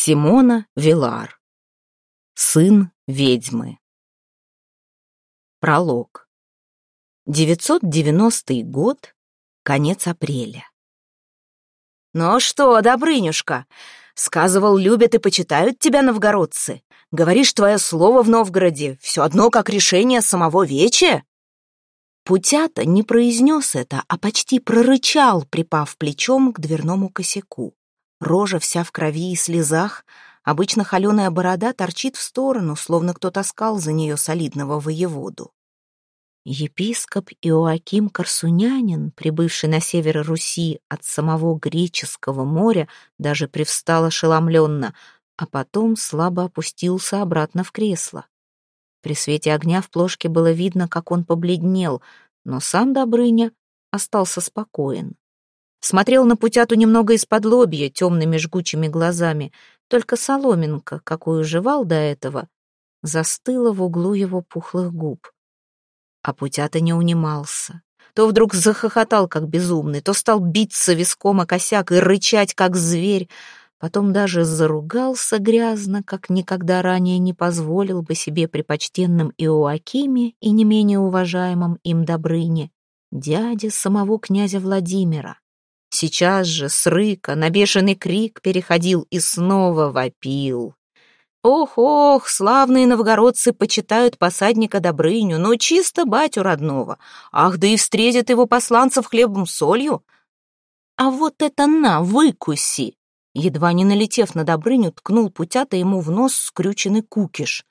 Симона Вилар. Сын ведьмы. Пролог. 990 год, конец апреля. «Ну что, Добрынюшка, сказывал, любят и почитают тебя новгородцы. Говоришь, твое слово в Новгороде все одно как решение самого вече?» Путята не произнес это, а почти прорычал, припав плечом к дверному косяку. Рожа вся в крови и слезах, обычно холеная борода торчит в сторону, словно кто таскал за нее солидного воеводу. Епископ Иоаким Корсунянин, прибывший на север Руси от самого греческого моря, даже привстал ошеломленно, а потом слабо опустился обратно в кресло. При свете огня в плошке было видно, как он побледнел, но сам Добрыня остался спокоен. Смотрел на путяту немного из-под лобья, темными жгучими глазами. Только соломинка, какую жевал до этого, застыла в углу его пухлых губ. А путята не унимался. То вдруг захохотал, как безумный, то стал биться виском о косяк и рычать, как зверь. Потом даже заругался грязно, как никогда ранее не позволил бы себе при почтенном Иоакиме и не менее уважаемом им Добрыне, дяде самого князя Владимира. Сейчас же с рыка на бешеный крик переходил и снова вопил. Ох-ох, славные новгородцы почитают посадника Добрыню, но чисто батю родного. Ах, да и встретят его посланцев хлебом солью. А вот это на, выкуси! Едва не налетев на Добрыню, ткнул путята ему в нос скрюченный кукиш.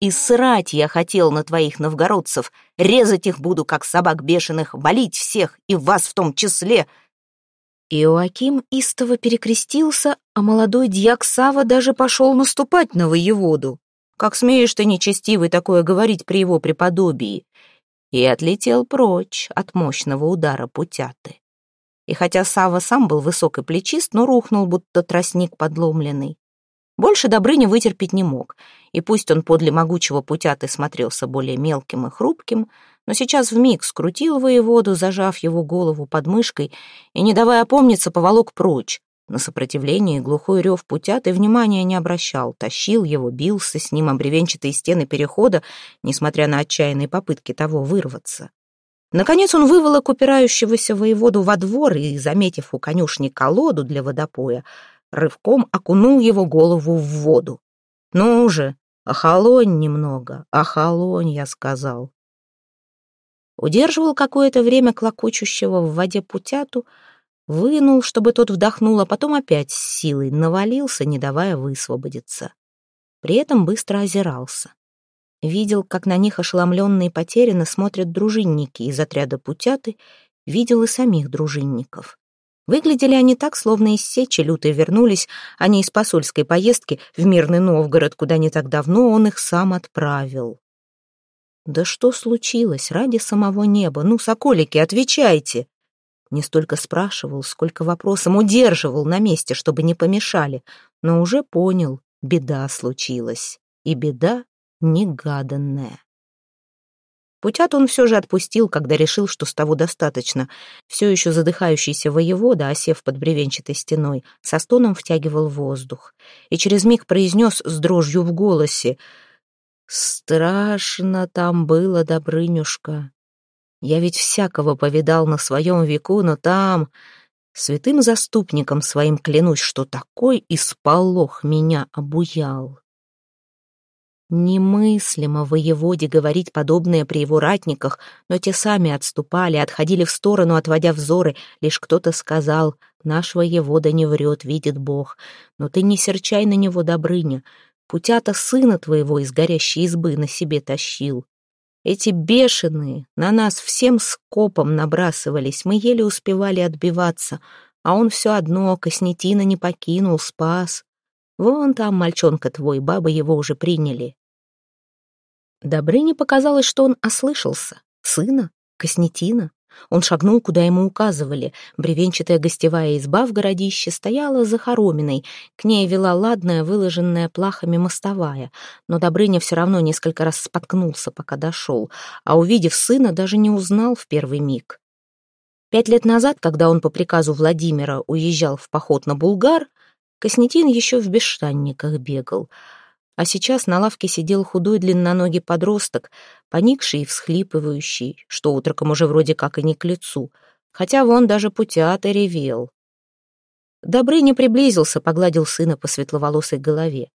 И срать я хотел на твоих новгородцев, резать их буду, как собак бешеных, валить всех, и вас в том числе, Иоаким истово перекрестился, а молодой дьяк Сава даже пошел наступать на воеводу. «Как смеешь ты, нечестивый, такое говорить при его преподобии?» И отлетел прочь от мощного удара путяты. И хотя Сава сам был высок и плечист, но рухнул, будто тростник подломленный. Больше Добрыня вытерпеть не мог, и пусть он подле могучего путяты смотрелся более мелким и хрупким, но сейчас вмиг скрутил воеводу, зажав его голову под мышкой, и, не давая опомниться, поволок прочь. На сопротивление глухой рев путят и внимания не обращал, тащил его, бился с ним об бревенчатые стены перехода, несмотря на отчаянные попытки того вырваться. Наконец он выволок упирающегося воеводу во двор и, заметив у конюшни колоду для водопоя, рывком окунул его голову в воду. «Ну уже, охолонь немного, охолонь», — я сказал удерживал какое-то время клокочущего в воде путяту, вынул, чтобы тот вдохнул, а потом опять с силой навалился, не давая высвободиться. При этом быстро озирался. Видел, как на них ошеломленные и потерянно смотрят дружинники из отряда путяты, видел и самих дружинников. Выглядели они так, словно из сечи лютой вернулись, а не из посольской поездки в мирный Новгород, куда не так давно он их сам отправил. Да что случилось ради самого неба? Ну, соколики, отвечайте. Не столько спрашивал, сколько вопросом удерживал на месте, чтобы не помешали, но уже понял, беда случилась. И беда негаданная. Путят он все же отпустил, когда решил, что с того достаточно. Все еще задыхающийся воевода, осев под бревенчатой стеной, со стоном втягивал воздух. И через миг произнес с дрожью в голосе — Страшно там было, Добрынюшка. Я ведь всякого повидал на своем веку, но там... Святым заступником своим клянусь, что такой исполох меня обуял. Немыслимо воеводе говорить подобное при его ратниках, но те сами отступали, отходили в сторону, отводя взоры. Лишь кто-то сказал, наш воевода не врет, видит Бог. Но ты не серчай на него, Добрыня, Путята сына твоего из горящей избы на себе тащил. Эти бешеные на нас всем скопом набрасывались, мы еле успевали отбиваться, а он все одно коснетина не покинул, спас. Вон там мальчонка твой, бабы его уже приняли. Добрыне показалось, что он ослышался. Сына? Коснетина? Он шагнул, куда ему указывали. Бревенчатая гостевая изба в городище стояла за хороминой. К ней вела ладная, выложенная плахами мостовая. Но Добрыня все равно несколько раз споткнулся, пока дошел, а, увидев сына, даже не узнал в первый миг. Пять лет назад, когда он по приказу Владимира уезжал в поход на Булгар, Коснетин еще в бесштанниках бегал, а сейчас на лавке сидел худой длинноногий подросток, поникший и всхлипывающий, что утроком уже вроде как и не к лицу, хотя вон даже путята ревел. Добрыня приблизился, погладил сына по светловолосой голове.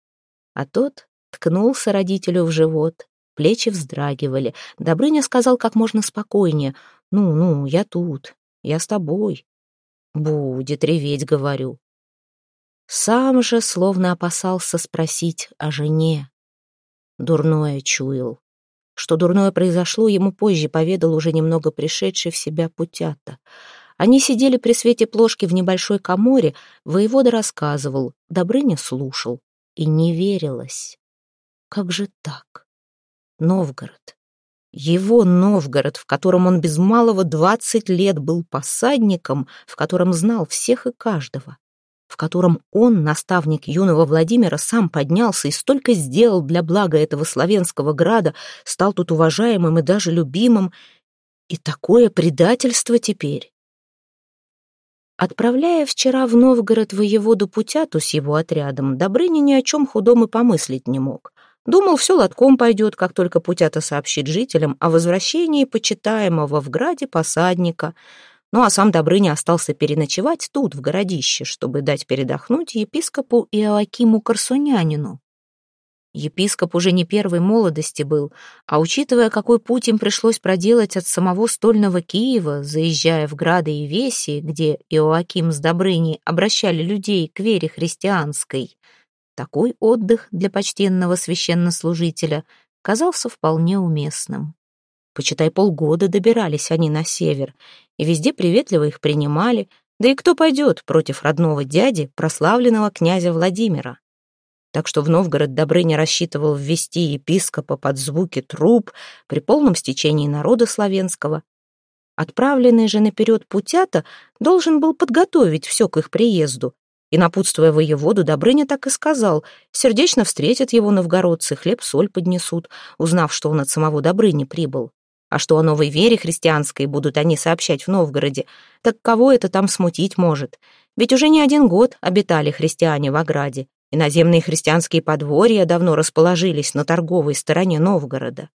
А тот ткнулся родителю в живот, плечи вздрагивали. Добрыня сказал как можно спокойнее. «Ну-ну, я тут, я с тобой». «Будет реветь, говорю». Сам же словно опасался спросить о жене. Дурное чуял. Что дурное произошло, ему позже поведал уже немного пришедший в себя путята. Они сидели при свете плошки в небольшой коморе, воевода рассказывал, Добрыня слушал, и не верилось. Как же так? Новгород. Его Новгород, в котором он без малого двадцать лет был посадником, в котором знал всех и каждого, в котором он, наставник юного Владимира, сам поднялся и столько сделал для блага этого славянского града, стал тут уважаемым и даже любимым. И такое предательство теперь. Отправляя вчера в Новгород воеводу Путяту с его отрядом, Добрыня ни о чем худом и помыслить не мог. Думал, все лотком пойдет, как только Путята сообщит жителям о возвращении почитаемого в граде посадника. Ну а сам Добрыня остался переночевать тут, в городище, чтобы дать передохнуть епископу Иоакиму Корсунянину. Епископ уже не первой молодости был, а учитывая, какой путь им пришлось проделать от самого стольного Киева, заезжая в Грады и Веси, где Иоаким с Добрыней обращали людей к вере христианской, такой отдых для почтенного священнослужителя казался вполне уместным. Почитай, полгода добирались они на север, и везде приветливо их принимали, да и кто пойдет против родного дяди, прославленного князя Владимира? так что в Новгород Добрыня рассчитывал ввести епископа под звуки труб при полном стечении народа славянского. Отправленный же наперед путята должен был подготовить все к их приезду, и, напутствуя воеводу, Добрыня так и сказал, сердечно встретят его новгородцы, хлеб-соль поднесут, узнав, что он от самого Добрыни прибыл. А что о новой вере христианской будут они сообщать в Новгороде, так кого это там смутить может? Ведь уже не один год обитали христиане в ограде, Иноземные христианские подворья давно расположились на торговой стороне Новгорода.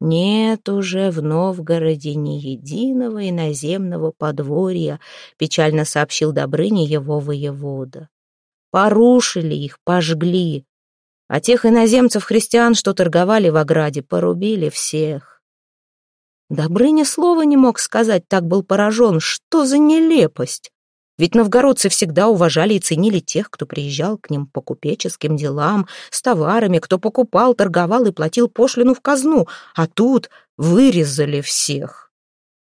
Нет уже в Новгороде ни единого иноземного подворья, печально сообщил Добрыня его воевода. Порушили их, пожгли, а тех иноземцев-христиан, что торговали в ограде, порубили всех. Добрыня слова не мог сказать, так был поражен. Что за нелепость! Ведь новгородцы всегда уважали и ценили тех, кто приезжал к ним по купеческим делам, с товарами, кто покупал, торговал и платил пошлину в казну, а тут вырезали всех.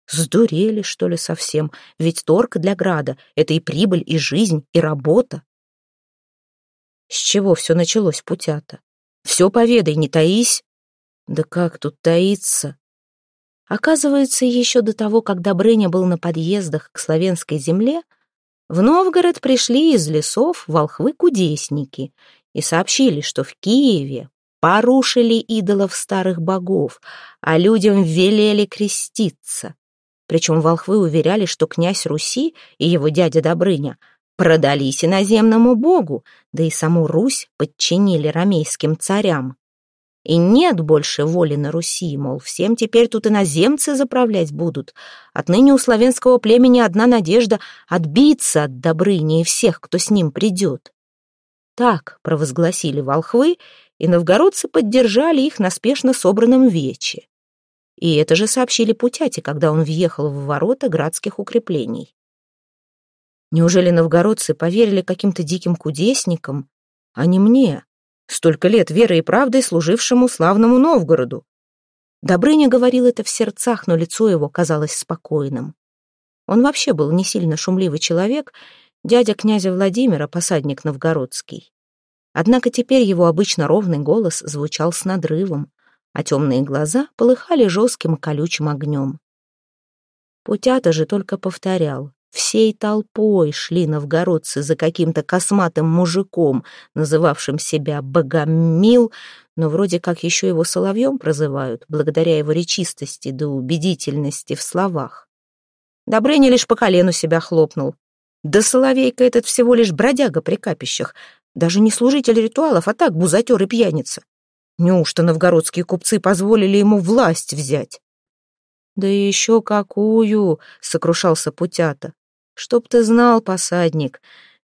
Сдурели, что ли, совсем? Ведь торг для града — это и прибыль, и жизнь, и работа. С чего все началось, путята? Все поведай, не таись. Да как тут таиться? Оказывается, еще до того, как Добрыня был на подъездах к славянской земле, в Новгород пришли из лесов волхвы-кудесники и сообщили, что в Киеве порушили идолов старых богов, а людям велели креститься. Причем волхвы уверяли, что князь Руси и его дядя Добрыня продались иноземному богу, да и саму Русь подчинили ромейским царям. И нет больше воли на Руси, мол, всем теперь тут иноземцы заправлять будут. Отныне у славянского племени одна надежда — отбиться от Добрыни и всех, кто с ним придет. Так провозгласили волхвы, и новгородцы поддержали их на спешно собранном вече. И это же сообщили Путяти, когда он въехал в ворота градских укреплений. Неужели новгородцы поверили каким-то диким кудесникам, а не мне? Столько лет верой и правдой служившему славному Новгороду. Добрыня говорил это в сердцах, но лицо его казалось спокойным. Он вообще был не сильно шумливый человек, дядя князя Владимира, посадник новгородский. Однако теперь его обычно ровный голос звучал с надрывом, а темные глаза полыхали жестким колючим огнем. Путята же только повторял Всей толпой шли новгородцы за каким-то косматым мужиком, называвшим себя Богомил, но вроде как еще его Соловьем прозывают, благодаря его речистости да убедительности в словах. Добрыня лишь по колену себя хлопнул. Да Соловейка этот всего лишь бродяга при капищах, даже не служитель ритуалов, а так бузатер и пьяница. Неужто новгородские купцы позволили ему власть взять? «Да еще какую!» — сокрушался Путята. «Чтоб ты знал, посадник,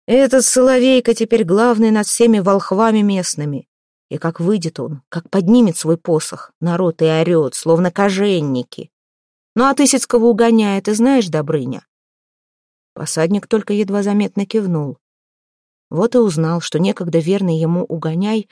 этот Соловейка теперь главный над всеми волхвами местными. И как выйдет он, как поднимет свой посох, народ и орет, словно коженники. Ну а Тысяцкого угоняет, ты знаешь, Добрыня?» Посадник только едва заметно кивнул. Вот и узнал, что некогда верный ему угоняй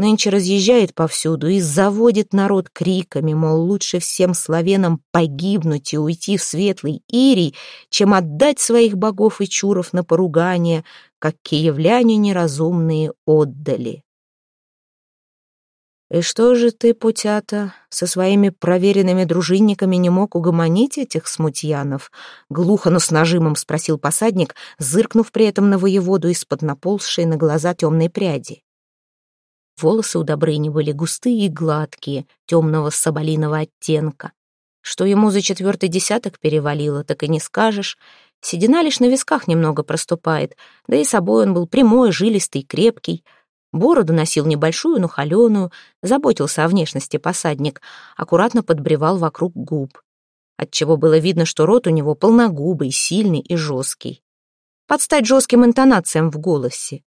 нынче разъезжает повсюду и заводит народ криками, мол, лучше всем славянам погибнуть и уйти в светлый Ирий, чем отдать своих богов и чуров на поругание, как киевляне неразумные отдали. «И что же ты, путята, со своими проверенными дружинниками не мог угомонить этих смутьянов?» Глухо, но с нажимом спросил посадник, зыркнув при этом на воеводу из-под наползшей на глаза темной пряди. Волосы у Добрыни были густые и гладкие, темного соболиного оттенка. Что ему за четвертый десяток перевалило, так и не скажешь. Седина лишь на висках немного проступает, да и собой он был прямой, жилистый, крепкий — Бороду носил небольшую, но холеную, заботился о внешности посадник, аккуратно подбревал вокруг губ, отчего было видно, что рот у него полногубый, сильный и жесткий. Под стать жестким интонациям в голосе.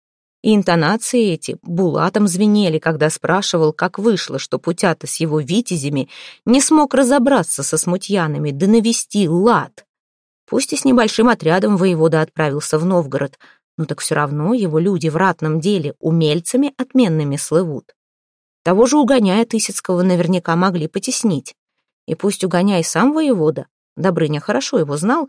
И интонации эти булатом звенели, когда спрашивал, как вышло, что Путята с его витязями не смог разобраться со смутьянами, да навести лад. Пусть и с небольшим отрядом воевода отправился в Новгород — но так все равно его люди в ратном деле умельцами отменными слывут. Того же угоняя Тысяцкого наверняка могли потеснить. И пусть угоняй сам воевода, Добрыня хорошо его знал,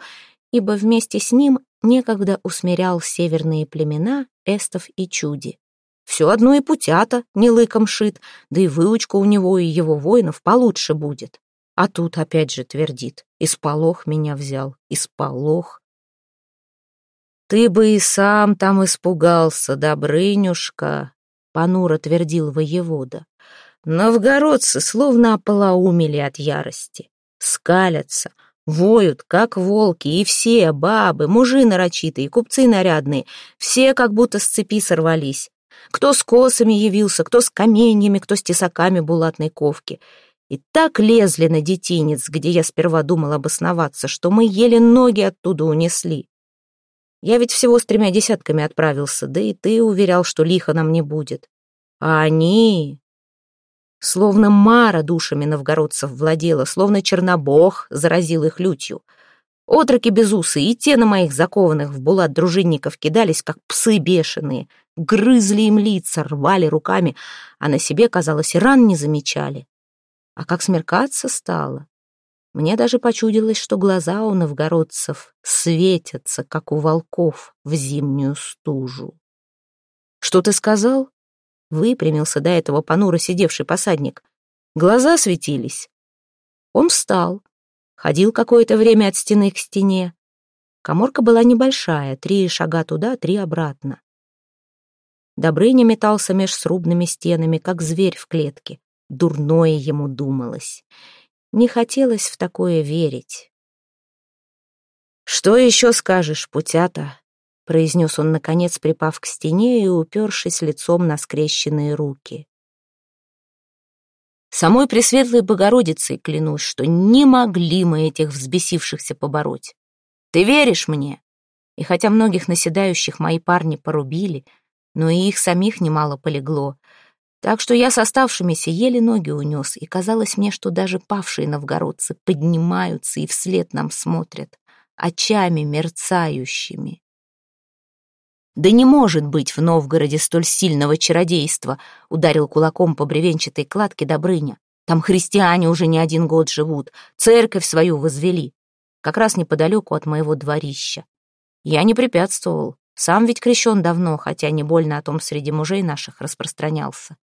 ибо вместе с ним некогда усмирял северные племена эстов и чуди. Все одно и путята не лыком шит, да и выучка у него и его воинов получше будет. А тут опять же твердит, исполох меня взял, исполох. «Ты бы и сам там испугался, Добрынюшка», — понуро твердил воевода. «Новгородцы словно ополоумели от ярости, скалятся, воют, как волки, и все, бабы, мужи нарочитые, купцы нарядные, все как будто с цепи сорвались. Кто с косами явился, кто с каменьями, кто с тесаками булатной ковки. И так лезли на детинец, где я сперва думал обосноваться, что мы еле ноги оттуда унесли. Я ведь всего с тремя десятками отправился, да и ты уверял, что лихо нам не будет. А они... Словно Мара душами новгородцев владела, словно Чернобог заразил их лютью. Отроки без усы и те на моих закованных в булат дружинников кидались, как псы бешеные, грызли им лица, рвали руками, а на себе, казалось, ран не замечали. А как смеркаться стало, мне даже почудилось, что глаза у новгородцев светятся, как у волков в зимнюю стужу. «Что ты сказал?» — выпрямился до этого понуро сидевший посадник. Глаза светились. Он встал, ходил какое-то время от стены к стене. Коморка была небольшая, три шага туда, три обратно. Добрыня метался меж срубными стенами, как зверь в клетке. Дурное ему думалось. Не хотелось в такое верить. «Что еще скажешь, путята?» — произнес он, наконец, припав к стене и упершись лицом на скрещенные руки. Самой Пресветлой Богородицей клянусь, что не могли мы этих взбесившихся побороть. Ты веришь мне? И хотя многих наседающих мои парни порубили, но и их самих немало полегло, так что я с оставшимися еле ноги унес, и казалось мне, что даже павшие новгородцы поднимаются и вслед нам смотрят, очами мерцающими. «Да не может быть в Новгороде столь сильного чародейства!» — ударил кулаком по бревенчатой кладке Добрыня. «Там христиане уже не один год живут, церковь свою возвели, как раз неподалеку от моего дворища. Я не препятствовал, сам ведь крещен давно, хотя не больно о том среди мужей наших распространялся.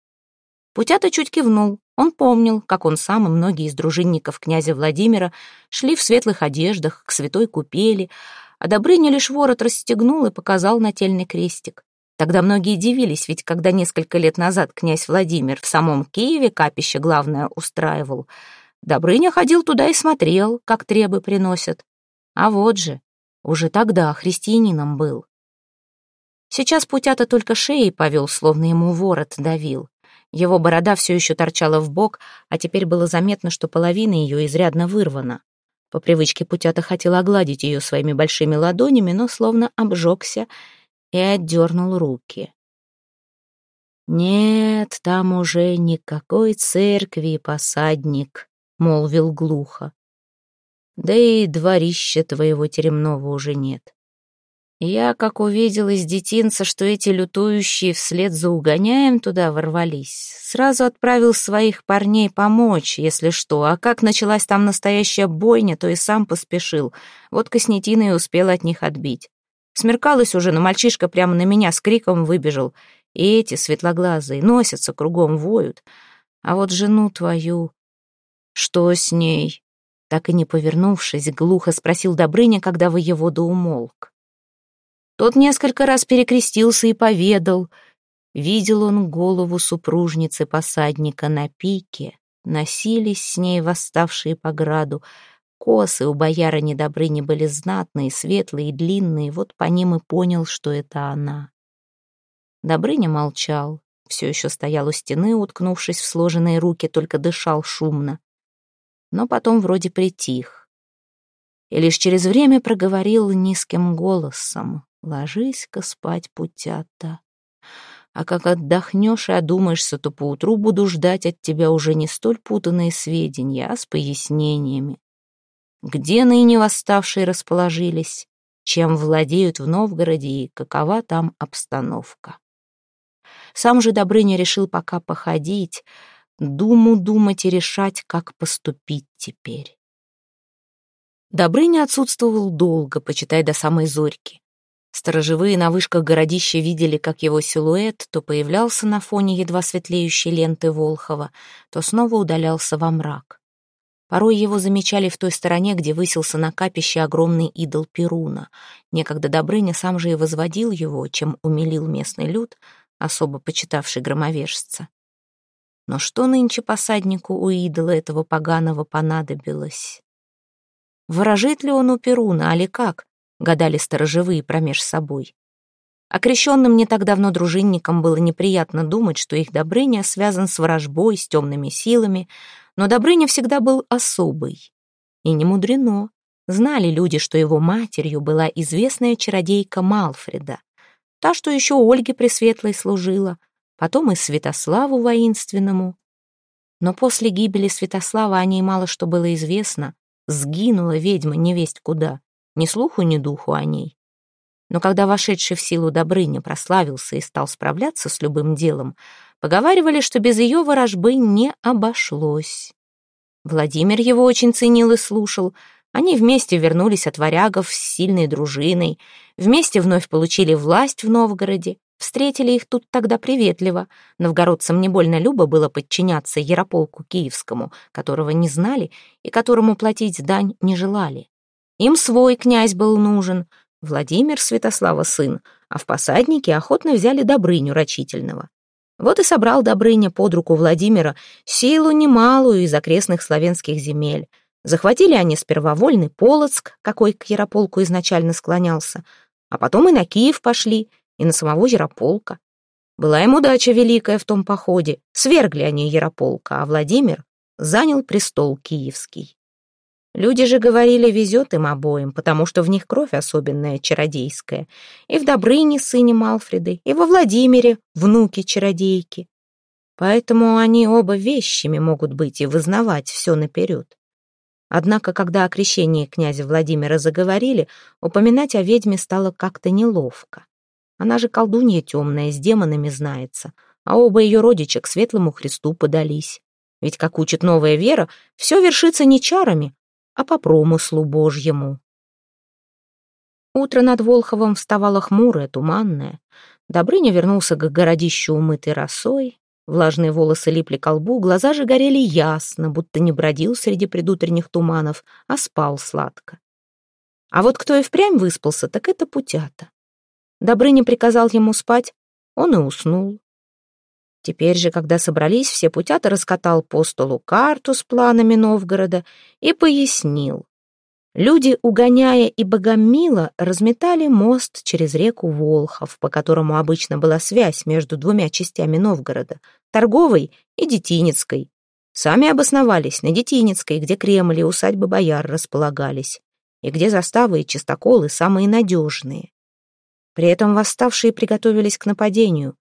Путята чуть кивнул. Он помнил, как он сам и многие из дружинников князя Владимира шли в светлых одеждах к святой купели, а Добрыня лишь ворот расстегнул и показал нательный крестик. Тогда многие дивились, ведь когда несколько лет назад князь Владимир в самом Киеве капище главное устраивал, Добрыня ходил туда и смотрел, как требы приносят. А вот же, Уже тогда христианином был. Сейчас Путята только шеей повел, словно ему ворот давил. Его борода все еще торчала в бок, а теперь было заметно, что половина ее изрядно вырвана. По привычке Путята хотел огладить ее своими большими ладонями, но словно обжегся и отдернул руки. «Нет, там уже никакой церкви, посадник», — молвил глухо. «Да и дворища твоего теремного уже нет. Я, как увидел из детинца, что эти лютующие вслед за угоняем туда ворвались, сразу отправил своих парней помочь, если что, а как началась там настоящая бойня, то и сам поспешил. Вот Коснетина и успел от них отбить. Смеркалось уже, но мальчишка прямо на меня с криком выбежал. И эти светлоглазые носятся кругом, воют. А вот жену твою... Что с ней? Так и не повернувшись, глухо спросил Добрыня, когда воевода умолк. Тот несколько раз перекрестился и поведал. Видел он голову супружницы посадника на пике, носились с ней восставшие по граду. Косы у бояра недобрыни были знатные, светлые и длинные, вот по ним и понял, что это она. Добрыня молчал, все еще стоял у стены, уткнувшись в сложенные руки, только дышал шумно. Но потом вроде притих. И лишь через время проговорил низким голосом. Ложись-ка спать, путята. А как отдохнешь и одумаешься, то поутру буду ждать от тебя уже не столь путанные сведения, а с пояснениями. Где ныне восставшие расположились, чем владеют в Новгороде и какова там обстановка. Сам же Добрыня решил пока походить, думу думать и решать, как поступить теперь. Добрыня отсутствовал долго, почитай до самой зорьки. Сторожевые на вышках городища видели, как его силуэт то появлялся на фоне едва светлеющей ленты Волхова, то снова удалялся во мрак. Порой его замечали в той стороне, где высился на капище огромный идол Перуна. Некогда Добрыня сам же и возводил его, чем умилил местный люд, особо почитавший громовержца. Но что нынче посаднику у идола этого поганого понадобилось? Ворожит ли он у Перуна, али как? Гадали сторожевые промеж собой. Окрещенным не так давно дружинникам было неприятно думать, что их Добрыня связан с вражбой, с темными силами, но Добрыня всегда был особый. И не мудрено. Знали люди, что его матерью была известная чародейка Малфреда, та, что еще Ольге Пресветлой служила, потом и Святославу воинственному. Но после гибели Святослава о ней мало что было известно. Сгинула ведьма невесть куда. Ни слуху, ни духу о ней. Но когда вошедший в силу Добрыня прославился и стал справляться с любым делом, поговаривали, что без ее ворожбы не обошлось. Владимир его очень ценил и слушал. Они вместе вернулись от варягов с сильной дружиной, вместе вновь получили власть в Новгороде, встретили их тут тогда приветливо. Новгородцам не больно любо было подчиняться Ярополку Киевскому, которого не знали и которому платить дань не желали. Им свой князь был нужен, Владимир Святослава сын, а в посаднике охотно взяли Добрыню Рачительного. Вот и собрал Добрыня под руку Владимира силу немалую из окрестных славянских земель. Захватили они сперва вольный Полоцк, какой к Ярополку изначально склонялся, а потом и на Киев пошли, и на самого Ярополка. Была им удача великая в том походе. Свергли они Ярополка, а Владимир занял престол киевский. Люди же говорили, везет им обоим, потому что в них кровь особенная, чародейская. И в Добрыне, сыне Малфреды, и во Владимире, внуке чародейки. Поэтому они оба вещами могут быть и вызнавать все наперед. Однако, когда о крещении князя Владимира заговорили, упоминать о ведьме стало как-то неловко. Она же колдунья темная, с демонами знается, а оба ее родича к светлому Христу подались. Ведь, как учит новая вера, все вершится не чарами, а по промыслу Божьему. Утро над Волховом вставало хмурое, туманное. Добрыня вернулся к городищу умытой росой. Влажные волосы липли к лбу, глаза же горели ясно, будто не бродил среди предутренних туманов, а спал сладко. А вот кто и впрямь выспался, так это Путята. Добрыня приказал ему спать, он и уснул. Теперь же, когда собрались, все путята раскатал по столу карту с планами Новгорода и пояснил. Люди, угоняя и богомила, разметали мост через реку Волхов, по которому обычно была связь между двумя частями Новгорода — торговой и детинецкой. Сами обосновались на Детинецкой, где Кремль и усадьбы бояр располагались, и где заставы и чистоколы самые надежные. При этом восставшие приготовились к нападению.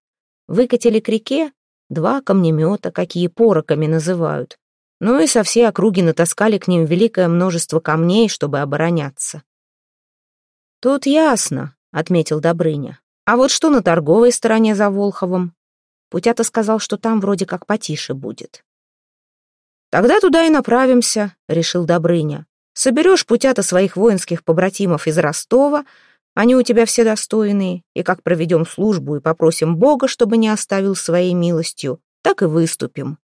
Выкатили к реке два камнемета, какие пороками называют, ну и со всей округи натаскали к ним великое множество камней, чтобы обороняться. «Тут ясно», — отметил Добрыня. «А вот что на торговой стороне за Волховом?» Путята сказал, что там вроде как потише будет. «Тогда туда и направимся», — решил Добрыня. «Соберешь путята своих воинских побратимов из Ростова, они у тебя все достойные, и как проведем службу и попросим Бога, чтобы не оставил своей милостью, так и выступим.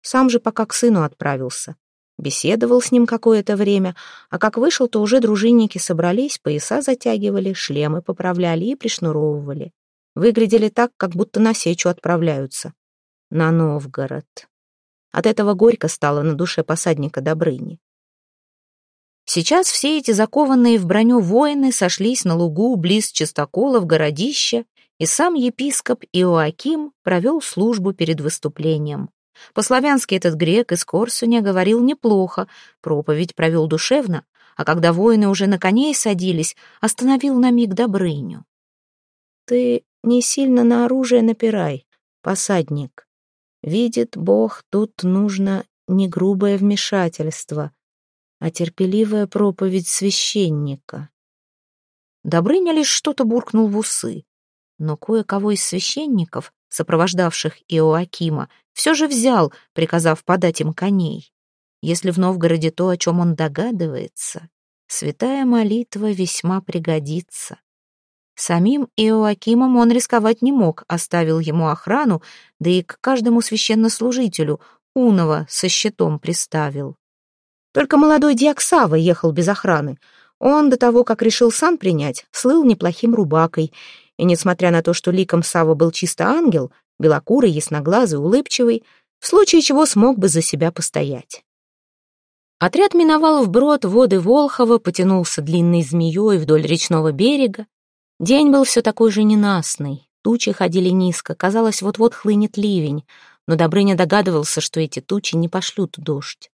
Сам же пока к сыну отправился. Беседовал с ним какое-то время, а как вышел, то уже дружинники собрались, пояса затягивали, шлемы поправляли и пришнуровывали. Выглядели так, как будто на сечу отправляются. На Новгород. От этого горько стало на душе посадника Добрыни. Сейчас все эти закованные в броню воины сошлись на лугу близ Чистокола в городище, и сам епископ Иоаким провел службу перед выступлением. По-славянски этот грек из Корсуня говорил неплохо, проповедь провел душевно, а когда воины уже на коней садились, остановил на миг Добрыню. «Ты не сильно на оружие напирай, посадник. Видит Бог, тут нужно не грубое вмешательство, а терпеливая проповедь священника». Добрыня лишь что-то буркнул в усы, но кое-кого из священников сопровождавших Иоакима, все же взял, приказав подать им коней. Если в Новгороде то, о чем он догадывается, святая молитва весьма пригодится. Самим Иоакимом он рисковать не мог, оставил ему охрану, да и к каждому священнослужителю Унова со щитом приставил. Только молодой Диаксава ехал без охраны. Он до того, как решил сан принять, слыл неплохим рубакой — и несмотря на то, что ликом Сава был чисто ангел, белокурый, ясноглазый, улыбчивый, в случае чего смог бы за себя постоять. Отряд миновал вброд воды Волхова, потянулся длинной змеей вдоль речного берега. День был все такой же ненастный, тучи ходили низко, казалось, вот-вот хлынет ливень, но Добрыня догадывался, что эти тучи не пошлют дождь.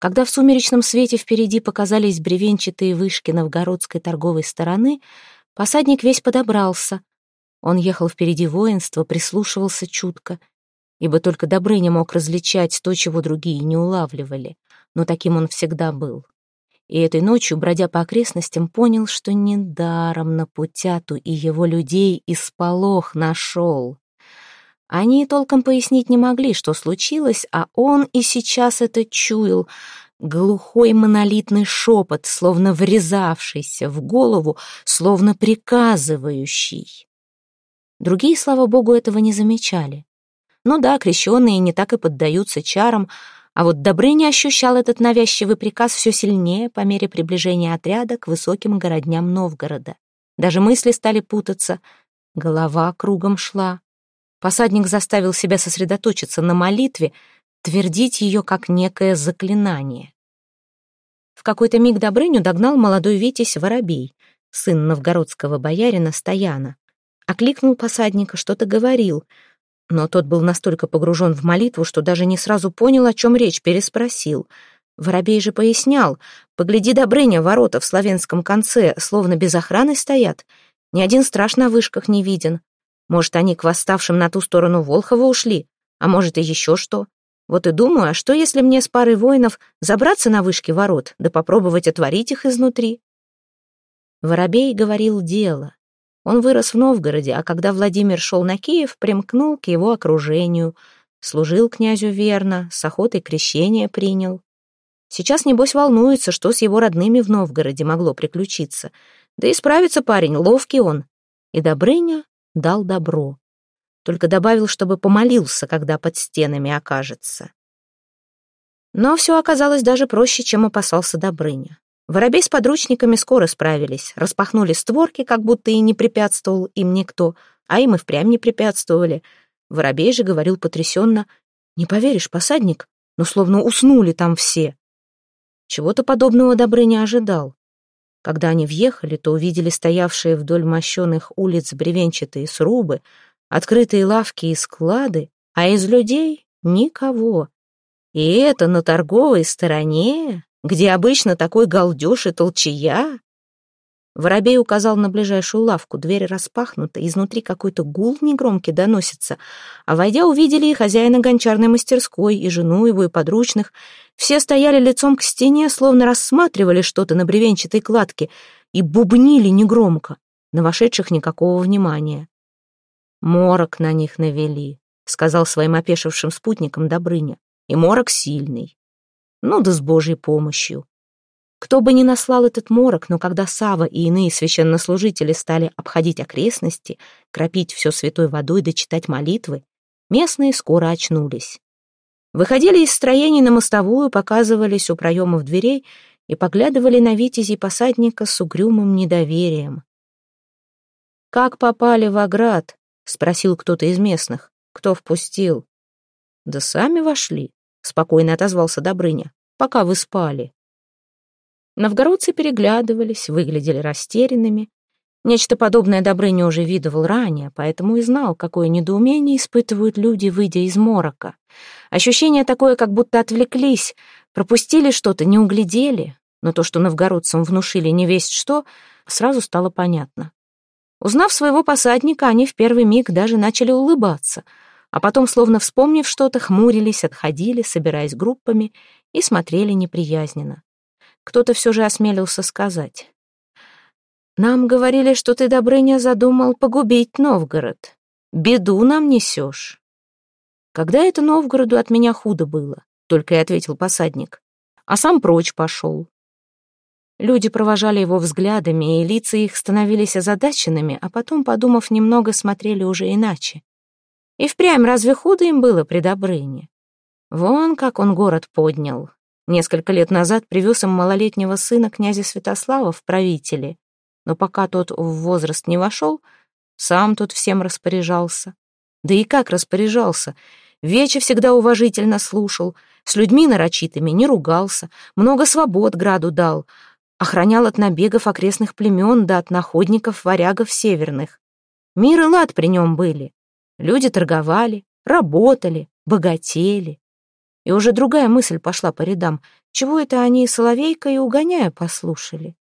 Когда в сумеречном свете впереди показались бревенчатые вышки новгородской торговой стороны, Посадник весь подобрался. Он ехал впереди воинства, прислушивался чутко, ибо только Добрыня мог различать то, чего другие не улавливали. Но таким он всегда был. И этой ночью, бродя по окрестностям, понял, что недаром на Путяту и его людей исполох нашел. Они толком пояснить не могли, что случилось, а он и сейчас это чуял — Глухой монолитный шепот, словно врезавшийся в голову, словно приказывающий. Другие, слава богу, этого не замечали. Ну да, крещенные не так и поддаются чарам, а вот Добрыня ощущал этот навязчивый приказ все сильнее по мере приближения отряда к высоким городням Новгорода. Даже мысли стали путаться, голова кругом шла. Посадник заставил себя сосредоточиться на молитве, твердить ее как некое заклинание. В какой-то миг Добрыню догнал молодой Витязь Воробей, сын новгородского боярина Стояна. Окликнул посадника, что-то говорил, но тот был настолько погружен в молитву, что даже не сразу понял, о чем речь, переспросил. Воробей же пояснял, «Погляди, Добрыня, ворота в славянском конце, словно без охраны стоят. Ни один страж на вышках не виден. Может, они к восставшим на ту сторону Волхова ушли, а может, и еще что. Вот и думаю, а что если мне с парой воинов забраться на вышки ворот, да попробовать отворить их изнутри? Воробей говорил дело. Он вырос в Новгороде, а когда Владимир шел на Киев, примкнул к его окружению, служил князю верно, с охотой крещение принял. Сейчас, небось, волнуется, что с его родными в Новгороде могло приключиться. Да и справится парень, ловкий он. И Добрыня дал добро только добавил, чтобы помолился, когда под стенами окажется. Но все оказалось даже проще, чем опасался Добрыня. Воробей с подручниками скоро справились, распахнули створки, как будто и не препятствовал им никто, а им и впрямь не препятствовали. Воробей же говорил потрясенно, «Не поверишь, посадник, но словно уснули там все». Чего-то подобного Добрыня ожидал. Когда они въехали, то увидели стоявшие вдоль мощенных улиц бревенчатые срубы, открытые лавки и склады, а из людей — никого. И это на торговой стороне, где обычно такой галдеж и толчая. Воробей указал на ближайшую лавку, дверь распахнута, изнутри какой-то гул негромкий доносится, а войдя увидели и хозяина гончарной мастерской, и жену его, и подручных. Все стояли лицом к стене, словно рассматривали что-то на бревенчатой кладке, и бубнили негромко, на вошедших никакого внимания. «Морок на них навели», — сказал своим опешившим спутникам Добрыня, — «и морок сильный. Ну да с Божьей помощью». Кто бы ни наслал этот морок, но когда Сава и иные священнослужители стали обходить окрестности, кропить все святой водой да читать молитвы, местные скоро очнулись. Выходили из строений на мостовую, показывались у проемов дверей и поглядывали на витязей посадника с угрюмым недоверием. «Как попали в оград?» — спросил кто-то из местных. «Кто впустил?» «Да сами вошли», — спокойно отозвался Добрыня, — «пока вы спали». Новгородцы переглядывались, выглядели растерянными. Нечто подобное Добрыня уже видывал ранее, поэтому и знал, какое недоумение испытывают люди, выйдя из морока. Ощущение такое, как будто отвлеклись, пропустили что-то, не углядели. Но то, что новгородцам внушили не весть что, сразу стало понятно. Узнав своего посадника, они в первый миг даже начали улыбаться, а потом, словно вспомнив что-то, хмурились, отходили, собираясь группами, и смотрели неприязненно кто-то все же осмелился сказать. «Нам говорили, что ты, Добрыня, задумал погубить Новгород. Беду нам несешь». «Когда это Новгороду от меня худо было?» — только и ответил посадник. А сам прочь пошел. Люди провожали его взглядами, и лица их становились озадаченными, а потом, подумав немного, смотрели уже иначе. И впрямь разве худо им было при Добрыне? Вон как он город поднял, Несколько лет назад привез им малолетнего сына князя Святослава в правители, но пока тот в возраст не вошел, сам тут всем распоряжался. Да и как распоряжался? Вече всегда уважительно слушал, с людьми нарочитыми не ругался, много свобод граду дал, охранял от набегов окрестных племен да от находников варягов северных. Мир и лад при нем были. Люди торговали, работали, богатели. И уже другая мысль пошла по рядам. Чего это они Соловейка и Угоняя послушали?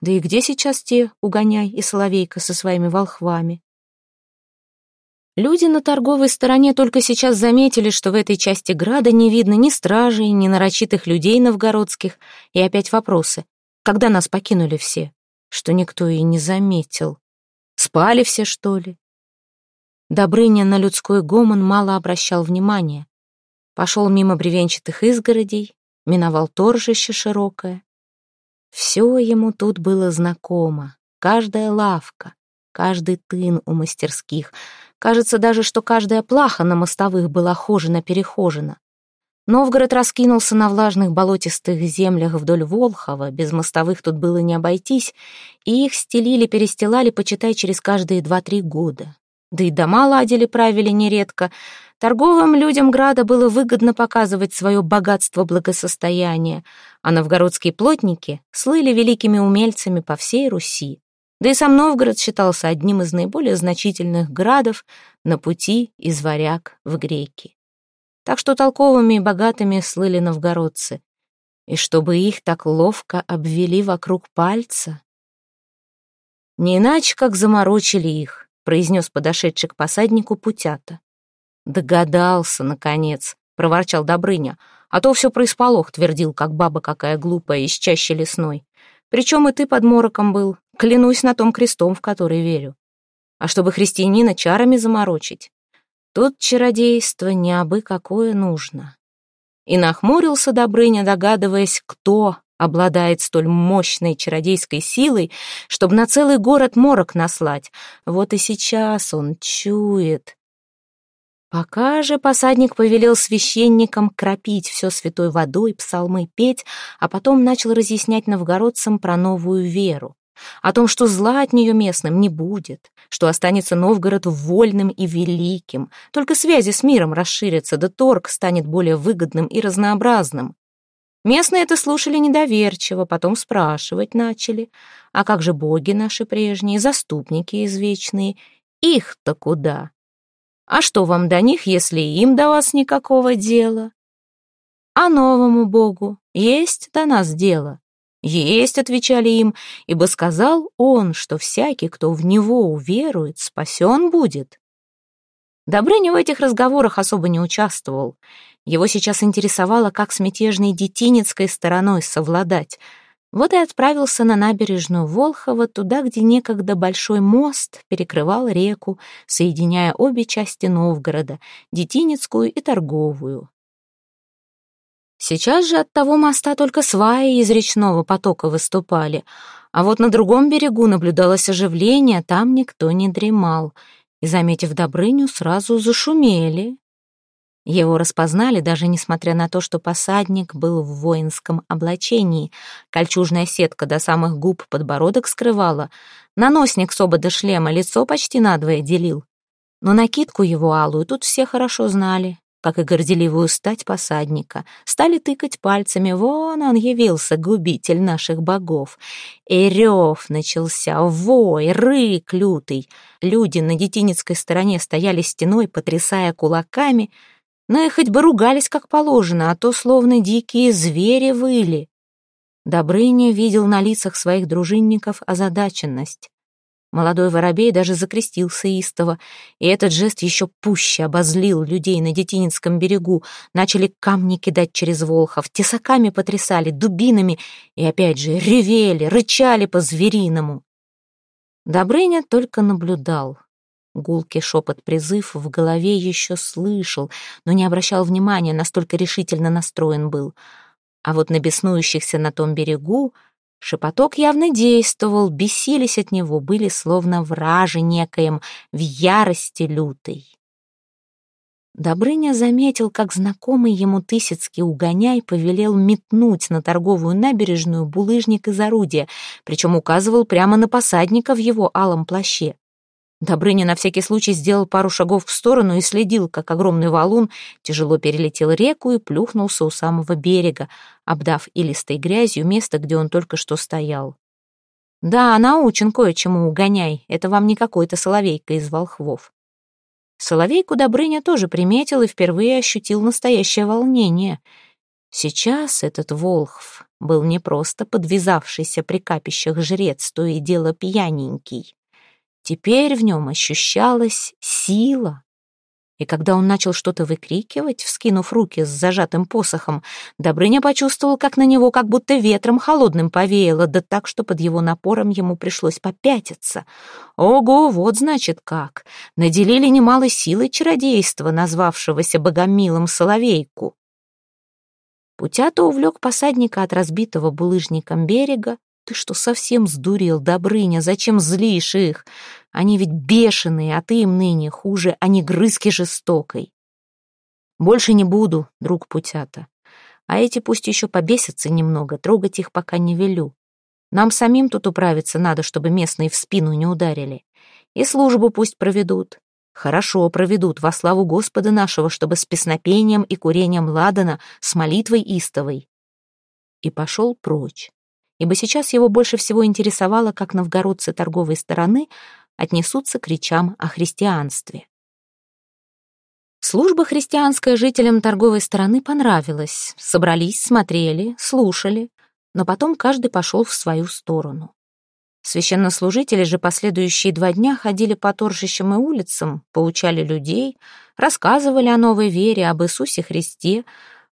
Да и где сейчас те Угоняй и Соловейка со своими волхвами? Люди на торговой стороне только сейчас заметили, что в этой части града не видно ни стражей, ни нарочитых людей новгородских, и опять вопросы. Когда нас покинули все? Что никто и не заметил. Спали все, что ли? Добрыня на людской гомон мало обращал внимания. Пошел мимо бревенчатых изгородей, миновал торжище широкое. Все ему тут было знакомо, каждая лавка, каждый тын у мастерских. Кажется даже, что каждая плаха на мостовых была хожена-перехожена. Новгород раскинулся на влажных болотистых землях вдоль Волхова, без мостовых тут было не обойтись, и их стелили-перестилали, почитай, через каждые два-три года. Да и дома ладили, правили нередко — Торговым людям Града было выгодно показывать свое богатство благосостояния, а новгородские плотники слыли великими умельцами по всей Руси. Да и сам Новгород считался одним из наиболее значительных градов на пути из Варяг в Греки. Так что толковыми и богатыми слыли новгородцы. И чтобы их так ловко обвели вокруг пальца. Не иначе, как заморочили их, произнес подошедший к посаднику Путята. «Догадался, наконец», — проворчал Добрыня. «А то все происполох», — твердил, как баба какая глупая из чаще лесной. «Причем и ты под мороком был. Клянусь на том крестом, в который верю. А чтобы христианина чарами заморочить, тут чародейство не абы какое нужно». И нахмурился Добрыня, догадываясь, кто обладает столь мощной чародейской силой, чтобы на целый город морок наслать. Вот и сейчас он чует, Пока же посадник повелел священникам кропить все святой водой, псалмы петь, а потом начал разъяснять новгородцам про новую веру, о том, что зла от нее местным не будет, что останется Новгород вольным и великим, только связи с миром расширятся, да торг станет более выгодным и разнообразным. Местные это слушали недоверчиво, потом спрашивать начали. А как же боги наши прежние, заступники извечные? Их-то куда? А что вам до них, если им до вас никакого дела? А новому богу есть до нас дело. «Есть», — отвечали им, ибо сказал он, что всякий, кто в него уверует, спасен будет. Добрыня в этих разговорах особо не участвовал. Его сейчас интересовало, как с мятежной детинецкой стороной совладать. Вот и отправился на набережную Волхова, туда, где некогда большой мост перекрывал реку, соединяя обе части Новгорода, детинецкую и торговую. Сейчас же от того моста только сваи из речного потока выступали, а вот на другом берегу наблюдалось оживление, там никто не дремал, и, заметив Добрыню, сразу зашумели. Его распознали, даже несмотря на то, что посадник был в воинском облачении. Кольчужная сетка до самых губ подбородок скрывала. Наносник с обода шлема лицо почти надвое делил. Но накидку его алую тут все хорошо знали как и горделивую стать посадника, стали тыкать пальцами. Вон он явился, губитель наших богов. И рев начался, вой, рык лютый. Люди на детинецкой стороне стояли стеной, потрясая кулаками, но и хоть бы ругались как положено, а то словно дикие звери выли. Добрыня видел на лицах своих дружинников озадаченность. Молодой воробей даже закрестился истово, и этот жест еще пуще обозлил людей на Детининском берегу. Начали камни кидать через Волхов, тесаками потрясали, дубинами, и опять же ревели, рычали по-звериному. Добрыня только наблюдал. Гулкий шепот призыв в голове еще слышал, но не обращал внимания, настолько решительно настроен был. А вот на беснующихся на том берегу Шепоток явно действовал, бесились от него, были словно вражи некоем, в ярости лютой. Добрыня заметил, как знакомый ему Тысяцкий угоняй повелел метнуть на торговую набережную булыжник из орудия, причем указывал прямо на посадника в его алом плаще. Добрыня на всякий случай сделал пару шагов в сторону и следил, как огромный валун тяжело перелетел реку и плюхнулся у самого берега, обдав илистой грязью место, где он только что стоял. «Да, научен кое-чему, угоняй, это вам не какой-то соловейка из волхвов». Соловейку Добрыня тоже приметил и впервые ощутил настоящее волнение. Сейчас этот волхв был не просто подвязавшийся при капищах жрец, то и дело пьяненький. Теперь в нем ощущалась сила. И когда он начал что-то выкрикивать, вскинув руки с зажатым посохом, Добрыня почувствовал, как на него как будто ветром холодным повеяло, да так, что под его напором ему пришлось попятиться. Ого, вот значит как! Наделили немало силы чародейства, назвавшегося богомилом Соловейку. Путята увлек посадника от разбитого булыжником берега, «Ты что, совсем сдурел, Добрыня? Зачем злишь их? Они ведь бешеные, а ты им ныне хуже, а не грызки жестокой». «Больше не буду, друг Путята. А эти пусть еще побесятся немного, трогать их пока не велю. Нам самим тут управиться надо, чтобы местные в спину не ударили. И службу пусть проведут. Хорошо проведут во славу Господа нашего, чтобы с песнопением и курением ладана, с молитвой истовой». И пошел прочь ибо сейчас его больше всего интересовало, как новгородцы торговой стороны отнесутся к речам о христианстве. Служба христианская жителям торговой стороны понравилась. Собрались, смотрели, слушали, но потом каждый пошел в свою сторону. Священнослужители же последующие два дня ходили по торжищам и улицам, поучали людей, рассказывали о новой вере, об Иисусе Христе,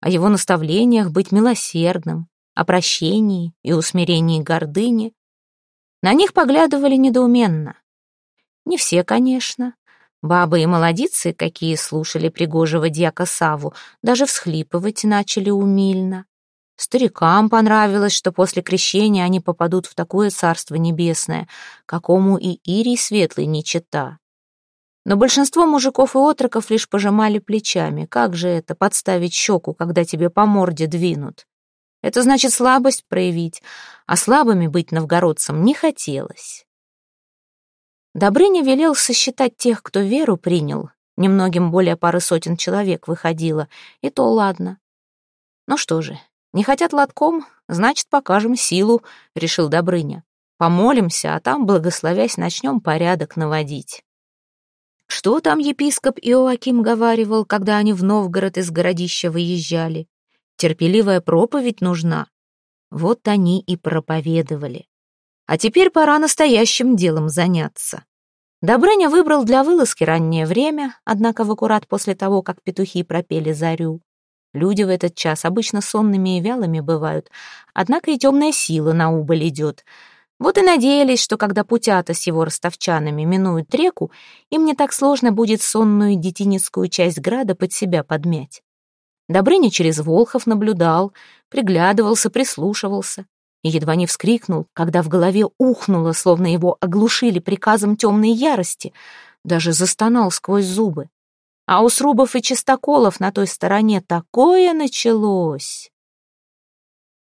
о его наставлениях быть милосердным, о прощении и усмирении гордыни. На них поглядывали недоуменно. Не все, конечно. Бабы и молодицы, какие слушали пригожего дьяка Саву, даже всхлипывать начали умильно. Старикам понравилось, что после крещения они попадут в такое царство небесное, какому и Ирий Светлый не чета. Но большинство мужиков и отроков лишь пожимали плечами. Как же это, подставить щеку, когда тебе по морде двинут? Это значит слабость проявить, а слабыми быть новгородцам не хотелось. Добрыня велел сосчитать тех, кто веру принял. Немногим более пары сотен человек выходило, и то ладно. Ну что же, Не хотят лотком, значит, покажем силу, решил Добрыня. Помолимся, а там, благословясь, начнем порядок наводить. Что там епископ Иоаким говаривал, когда они в Новгород из городища выезжали? Терпеливая проповедь нужна. Вот они и проповедовали. А теперь пора настоящим делом заняться. Добрыня выбрал для вылазки раннее время, однако в аккурат после того, как петухи пропели зарю. Люди в этот час обычно сонными и вялыми бывают, однако и темная сила на убыль идет. Вот и надеялись, что когда путята с его ростовчанами минуют реку, им не так сложно будет сонную детинецкую часть града под себя подмять. Добрыня через Волхов наблюдал, приглядывался, прислушивался и едва не вскрикнул, когда в голове ухнуло, словно его оглушили приказом темной ярости, даже застонал сквозь зубы. А у срубов и чистоколов на той стороне такое началось.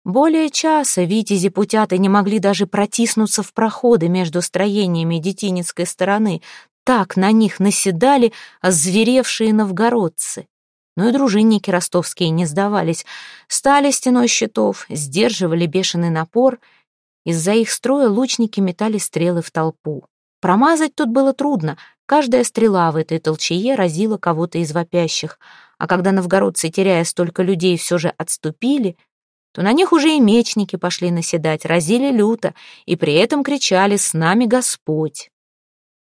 Более часа витязи путяты не могли даже протиснуться в проходы между строениями детинецкой стороны, так на них наседали озверевшие новгородцы. Но и дружинники ростовские не сдавались. Стали стеной щитов, сдерживали бешеный напор. Из-за их строя лучники метали стрелы в толпу. Промазать тут было трудно. Каждая стрела в этой толчее разила кого-то из вопящих. А когда новгородцы, теряя столько людей, все же отступили, то на них уже и мечники пошли наседать, разили люто и при этом кричали «С нами Господь!».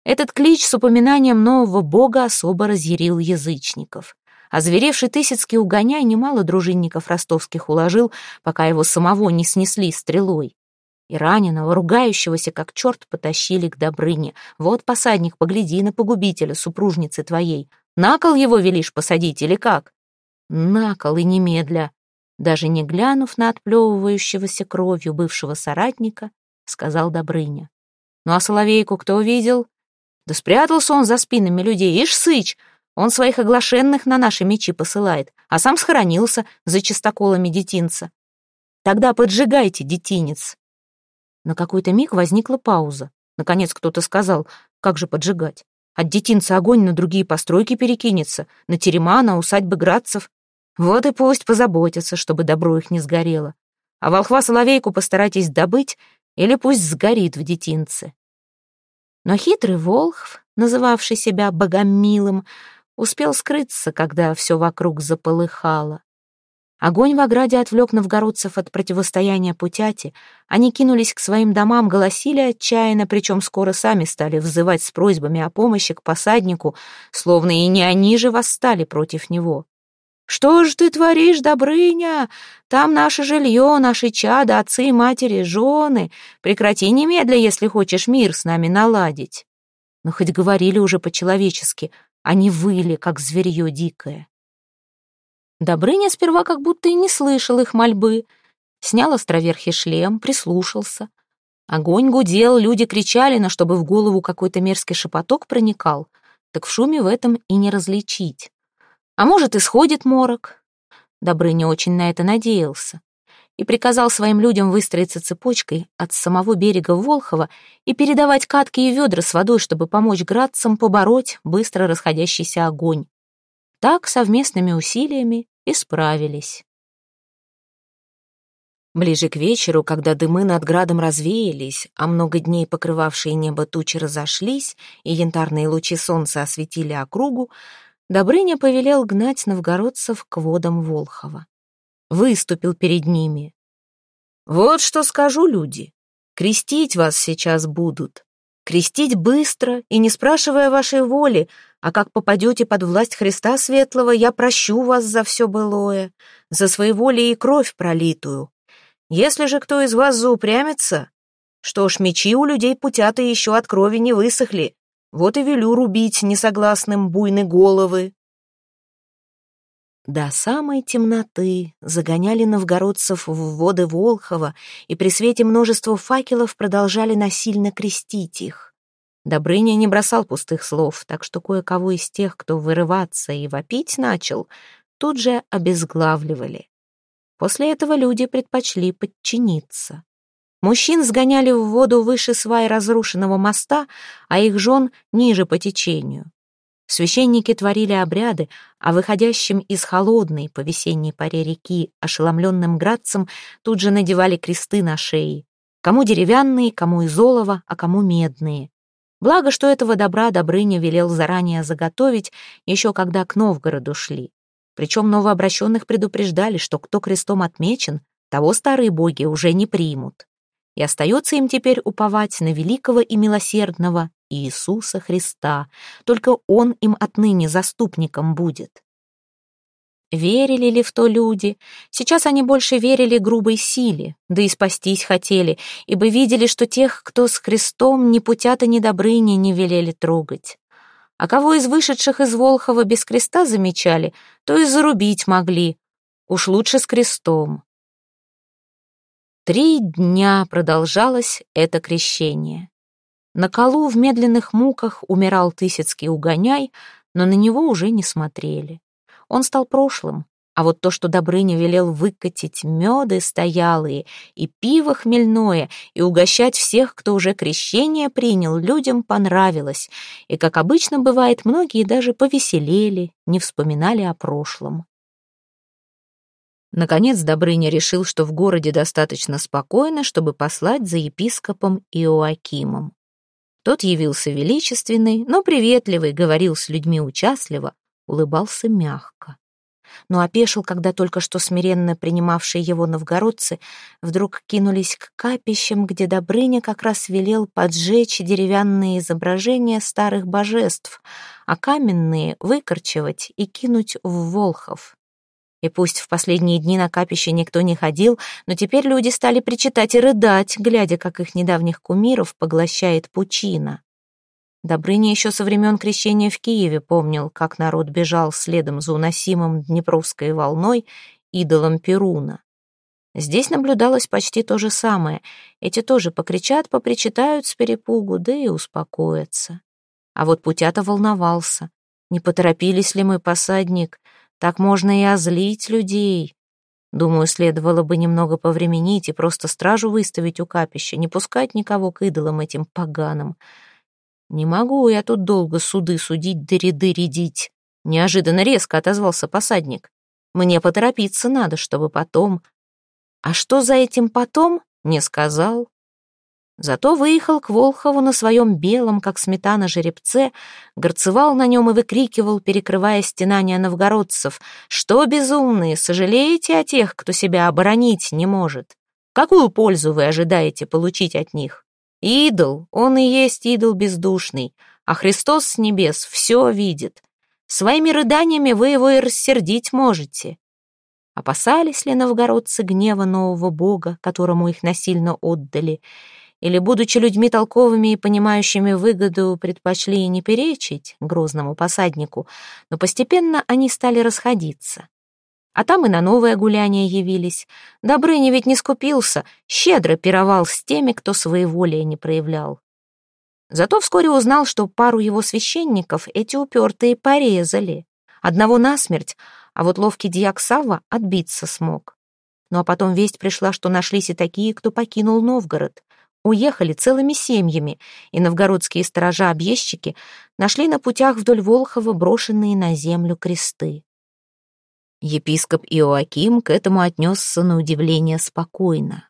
Этот клич с упоминанием нового бога особо разъярил язычников. Озверевший Тысяцкий угоняй немало дружинников ростовских уложил, пока его самого не снесли стрелой. И раненого, ругающегося как черт, потащили к Добрыне. Вот, посадник, погляди на погубителя супружницы твоей. На кол его велишь посадить или как? На кол и немедля. Даже не глянув на отплевывающегося кровью бывшего соратника, сказал Добрыня. Ну а Соловейку кто видел? Да спрятался он за спинами людей, ишь сыч! Он своих оглашенных на наши мечи посылает, а сам схоронился за чистоколами детинца. Тогда поджигайте, детинец. На какой-то миг возникла пауза. Наконец кто-то сказал, как же поджигать? От детинца огонь на другие постройки перекинется, на терема, на усадьбы градцев. Вот и пусть позаботятся, чтобы добро их не сгорело. А волхва-соловейку постарайтесь добыть, или пусть сгорит в детинце. Но хитрый волхв, называвший себя богомилым, успел скрыться, когда все вокруг заполыхало. Огонь в ограде отвлек новгородцев от противостояния путяти. Они кинулись к своим домам, голосили отчаянно, причем скоро сами стали взывать с просьбами о помощи к посаднику, словно и не они же восстали против него. «Что ж ты творишь, Добрыня? Там наше жилье, наши чада, отцы матери, жены. Прекрати немедля, если хочешь мир с нами наладить». Но хоть говорили уже по-человечески, они выли, как зверье дикое. Добрыня сперва как будто и не слышал их мольбы. Снял островерхий шлем, прислушался. Огонь гудел, люди кричали, но чтобы в голову какой-то мерзкий шепоток проникал, так в шуме в этом и не различить. А может, и сходит морок. Добрыня очень на это надеялся и приказал своим людям выстроиться цепочкой от самого берега Волхова и передавать катки и ведра с водой, чтобы помочь градцам побороть быстро расходящийся огонь. Так совместными усилиями и справились. Ближе к вечеру, когда дымы над градом развеялись, а много дней покрывавшие небо тучи разошлись, и янтарные лучи солнца осветили округу, Добрыня повелел гнать новгородцев к водам Волхова выступил перед ними. «Вот что скажу, люди. Крестить вас сейчас будут. Крестить быстро и не спрашивая вашей воли, а как попадете под власть Христа Светлого, я прощу вас за все былое, за своеволие и кровь пролитую. Если же кто из вас заупрямится, что ж, мечи у людей путята еще от крови не высохли, вот и велю рубить несогласным буйны головы, до самой темноты загоняли новгородцев в воды Волхова и при свете множества факелов продолжали насильно крестить их. Добрыня не бросал пустых слов, так что кое-кого из тех, кто вырываться и вопить начал, тут же обезглавливали. После этого люди предпочли подчиниться. Мужчин сгоняли в воду выше свай разрушенного моста, а их жен ниже по течению. Священники творили обряды, а выходящим из холодной по весенней паре реки ошеломленным градцам тут же надевали кресты на шеи. Кому деревянные, кому из олова, а кому медные. Благо, что этого добра Добрыня велел заранее заготовить, еще когда к Новгороду шли. Причем новообращенных предупреждали, что кто крестом отмечен, того старые боги уже не примут. И остается им теперь уповать на великого и милосердного Иисуса Христа. Только Он им отныне заступником будет. Верили ли в то люди? Сейчас они больше верили грубой силе, да и спастись хотели, ибо видели, что тех, кто с Христом, ни путята, ни Добрыни не велели трогать. А кого из вышедших из Волхова без креста замечали, то и зарубить могли. Уж лучше с крестом. Три дня продолжалось это крещение. На колу в медленных муках умирал Тысяцкий угоняй, но на него уже не смотрели. Он стал прошлым, а вот то, что Добрыня велел выкатить меды стоялые и пиво хмельное и угощать всех, кто уже крещение принял, людям понравилось. И, как обычно бывает, многие даже повеселели, не вспоминали о прошлом. Наконец Добрыня решил, что в городе достаточно спокойно, чтобы послать за епископом Иоакимом. Тот явился величественный, но приветливый, говорил с людьми участливо, улыбался мягко. Но опешил, когда только что смиренно принимавшие его новгородцы вдруг кинулись к капищам, где Добрыня как раз велел поджечь деревянные изображения старых божеств, а каменные выкорчевать и кинуть в Волхов. И пусть в последние дни на капище никто не ходил, но теперь люди стали причитать и рыдать, глядя, как их недавних кумиров поглощает пучина. Добрыня еще со времен крещения в Киеве помнил, как народ бежал следом за уносимым Днепровской волной идолом Перуна. Здесь наблюдалось почти то же самое. Эти тоже покричат, попричитают с перепугу, да и успокоятся. А вот Путята волновался. Не поторопились ли мы, посадник? Так можно и озлить людей. Думаю, следовало бы немного повременить и просто стражу выставить у капища, не пускать никого к идолам этим поганым. Не могу я тут долго суды судить да ряды рядить. Неожиданно резко отозвался посадник. Мне поторопиться надо, чтобы потом... А что за этим потом, не сказал. Зато выехал к Волхову на своем белом, как сметана, жеребце, горцевал на нем и выкрикивал, перекрывая стенания новгородцев. «Что, безумные, сожалеете о тех, кто себя оборонить не может? Какую пользу вы ожидаете получить от них? Идол, он и есть идол бездушный, а Христос с небес все видит. Своими рыданиями вы его и рассердить можете». Опасались ли новгородцы гнева нового бога, которому их насильно отдали, — или, будучи людьми толковыми и понимающими выгоду, предпочли не перечить грозному посаднику, но постепенно они стали расходиться. А там и на новое гуляние явились. Добрыня ведь не скупился, щедро пировал с теми, кто своеволия не проявлял. Зато вскоре узнал, что пару его священников эти упертые порезали. Одного насмерть, а вот ловкий дьяк Савва отбиться смог. Ну а потом весть пришла, что нашлись и такие, кто покинул Новгород уехали целыми семьями, и новгородские сторожа-объездчики нашли на путях вдоль Волхова брошенные на землю кресты. Епископ Иоаким к этому отнесся на удивление спокойно.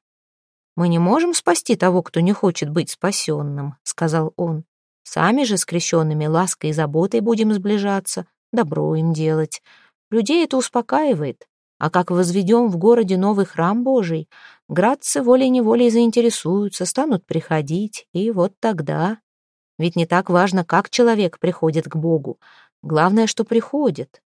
«Мы не можем спасти того, кто не хочет быть спасенным», — сказал он. «Сами же с крещенными лаской и заботой будем сближаться, добро им делать. Людей это успокаивает. А как возведем в городе новый храм Божий, градцы волей-неволей заинтересуются, станут приходить, и вот тогда... Ведь не так важно, как человек приходит к Богу. Главное, что приходит.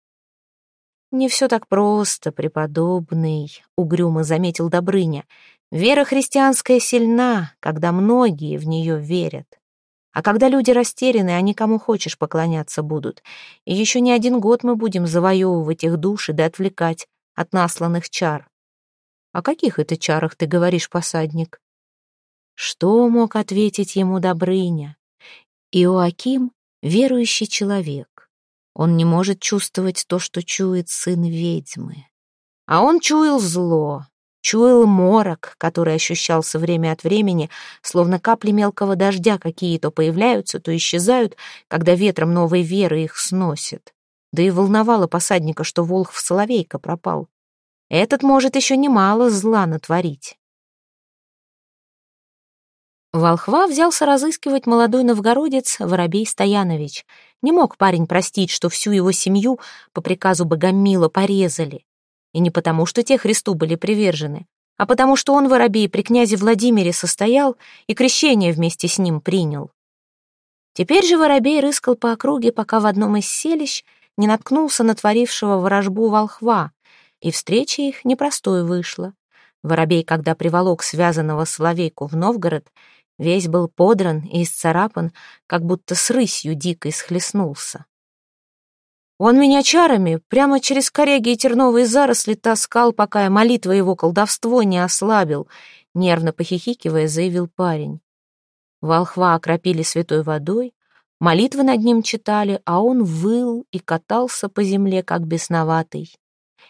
«Не все так просто, преподобный», — угрюмо заметил Добрыня. «Вера христианская сильна, когда многие в нее верят. А когда люди растеряны, они кому хочешь поклоняться будут. И еще не один год мы будем завоевывать их души да отвлекать от насланных чар. О каких это чарах ты говоришь, посадник? Что мог ответить ему Добрыня? Иоаким — верующий человек. Он не может чувствовать то, что чует сын ведьмы. А он чуял зло, чуял морок, который ощущался время от времени, словно капли мелкого дождя, какие то появляются, то исчезают, когда ветром новой веры их сносит. Да и волновало посадника, что Волхв Соловейка пропал. Этот может еще немало зла натворить. Волхва взялся разыскивать молодой новгородец Воробей Стоянович. Не мог парень простить, что всю его семью по приказу Богомила порезали. И не потому, что те Христу были привержены, а потому, что он, Воробей, при князе Владимире состоял и крещение вместе с ним принял. Теперь же Воробей рыскал по округе, пока в одном из селищ не наткнулся на творившего ворожбу волхва, и встреча их непростой вышла. Воробей, когда приволок связанного соловейку в Новгород, Весь был подран и исцарапан, как будто с рысью дикой схлестнулся. Он меня чарами прямо через кореги и терновые заросли таскал, пока я молитва его колдовство не ослабил, нервно похихикивая, заявил парень. Волхва окропили святой водой, молитвы над ним читали, а он выл и катался по земле, как бесноватый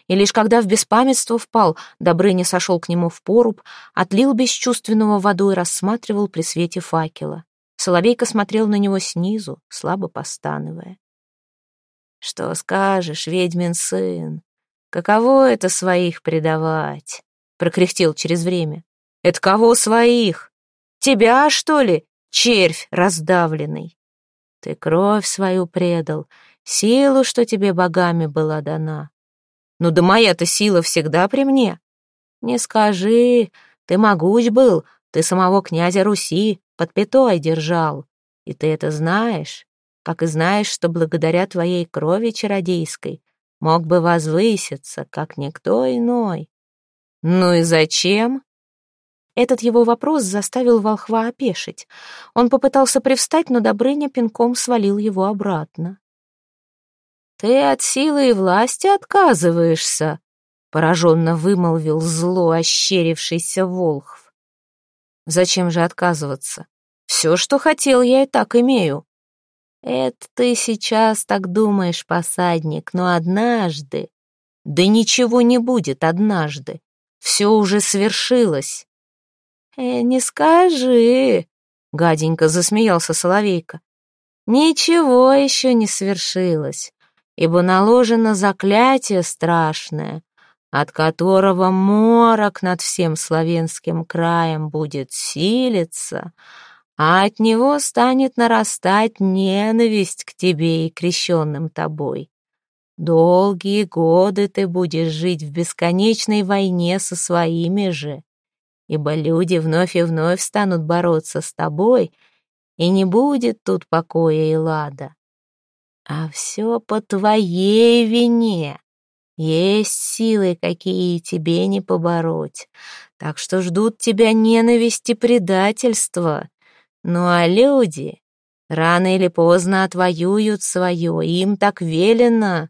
и лишь когда в беспамятство впал, Добрыня сошел к нему в поруб, отлил бесчувственного воду и рассматривал при свете факела. Соловейка смотрел на него снизу, слабо постановая. «Что скажешь, ведьмин сын? Каково это своих предавать?» — прокряхтел через время. «Это кого своих? Тебя, что ли, червь раздавленный? Ты кровь свою предал, силу, что тебе богами была дана. Ну да моя-то сила всегда при мне. Не скажи, ты могуч был, ты самого князя Руси под пятой держал. И ты это знаешь, как и знаешь, что благодаря твоей крови чародейской мог бы возвыситься, как никто иной. Ну и зачем? Этот его вопрос заставил волхва опешить. Он попытался привстать, но Добрыня пинком свалил его обратно. «Ты от силы и власти отказываешься», — пораженно вымолвил зло ощерившийся Волхв. «Зачем же отказываться? Все, что хотел, я и так имею». «Это ты сейчас так думаешь, посадник, но однажды...» «Да ничего не будет однажды. Все уже свершилось». «Э, не скажи», — гаденько засмеялся Соловейка. «Ничего еще не свершилось ибо наложено заклятие страшное, от которого морок над всем славянским краем будет силиться, а от него станет нарастать ненависть к тебе и крещенным тобой. Долгие годы ты будешь жить в бесконечной войне со своими же, ибо люди вновь и вновь станут бороться с тобой, и не будет тут покоя и лада. А все по твоей вине. Есть силы, какие тебе не побороть. Так что ждут тебя ненависть и предательство. Ну а люди рано или поздно отвоюют свое, им так велено.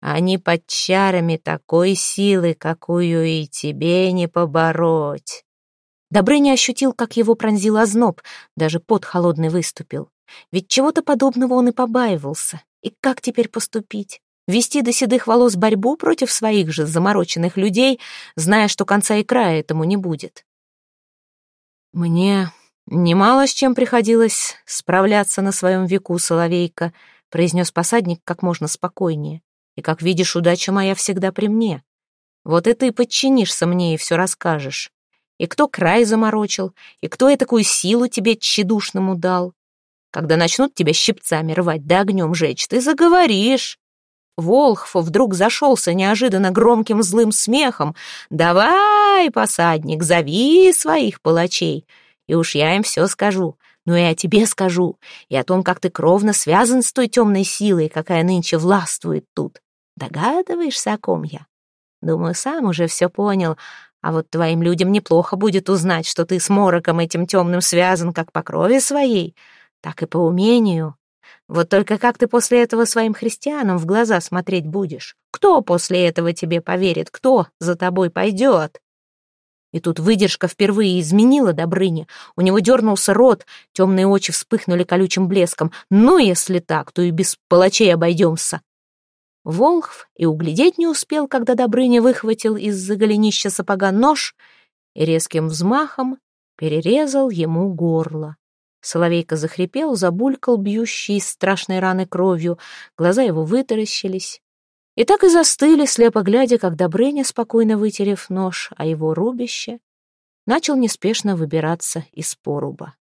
Они под чарами такой силы, какую и тебе не побороть. Добрыня ощутил, как его пронзил озноб, даже пот холодный выступил. Ведь чего-то подобного он и побаивался. И как теперь поступить? Вести до седых волос борьбу против своих же замороченных людей, зная, что конца и края этому не будет? «Мне немало с чем приходилось справляться на своем веку, Соловейка», произнес посадник как можно спокойнее. «И, как видишь, удача моя всегда при мне. Вот и ты подчинишься мне и все расскажешь. И кто край заморочил, и кто и такую силу тебе тщедушному дал. Когда начнут тебя щипцами рвать да огнем жечь, ты заговоришь. Волхв вдруг зашелся неожиданно громким злым смехом. «Давай, посадник, зови своих палачей, и уж я им все скажу. Ну и о тебе скажу, и о том, как ты кровно связан с той темной силой, какая нынче властвует тут. Догадываешься, о ком я? Думаю, сам уже все понял, а вот твоим людям неплохо будет узнать, что ты с мороком этим темным связан, как по крови своей» так и по умению. Вот только как ты после этого своим христианам в глаза смотреть будешь? Кто после этого тебе поверит? Кто за тобой пойдет? И тут выдержка впервые изменила Добрыне. У него дернулся рот, темные очи вспыхнули колючим блеском. Ну, если так, то и без палачей обойдемся. Волхв и углядеть не успел, когда Добрыня выхватил из-за голенища сапога нож и резким взмахом перерезал ему горло. Соловейка захрипел, забулькал, бьющий из страшной раны кровью, глаза его вытаращились. И так и застыли, слепо глядя, как Добрыня, спокойно вытерев нож, а его рубище, начал неспешно выбираться из поруба.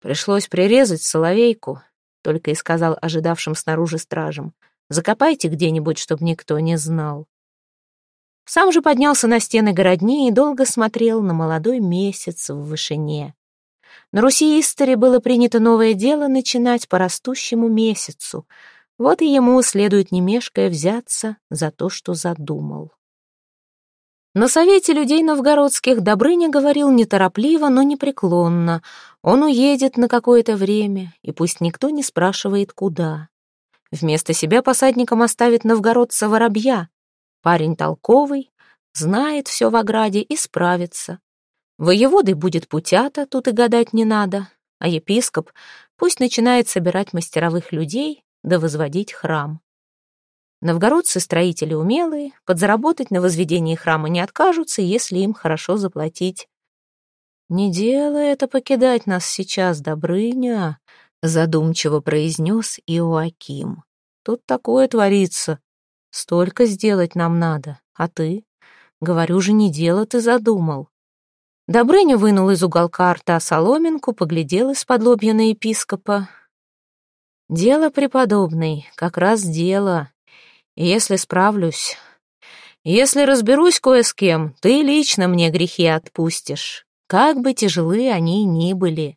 «Пришлось прирезать соловейку», — только и сказал ожидавшим снаружи стражам. «Закопайте где-нибудь, чтобы никто не знал». Сам же поднялся на стены городни и долго смотрел на молодой месяц в вышине. На Руси Истори было принято новое дело начинать по растущему месяцу. Вот и ему следует не мешкая взяться за то, что задумал. На совете людей новгородских Добрыня говорил неторопливо, но непреклонно. Он уедет на какое-то время, и пусть никто не спрашивает, куда. Вместо себя посадником оставит новгородца воробья. Парень толковый, знает все в ограде и справится. Воеводой будет путята, тут и гадать не надо, а епископ пусть начинает собирать мастеровых людей да возводить храм. Новгородцы-строители умелые, подзаработать на возведении храма не откажутся, если им хорошо заплатить. «Не делай это покидать нас сейчас, Добрыня», — задумчиво произнес Иоаким. «Тут такое творится. Столько сделать нам надо, а ты? Говорю же, не дело ты задумал». Добрыня вынул из уголка рта соломинку, поглядел из-под лобья на епископа. «Дело преподобный, как раз дело. Если справлюсь, если разберусь кое с кем, ты лично мне грехи отпустишь, как бы тяжелы они ни были».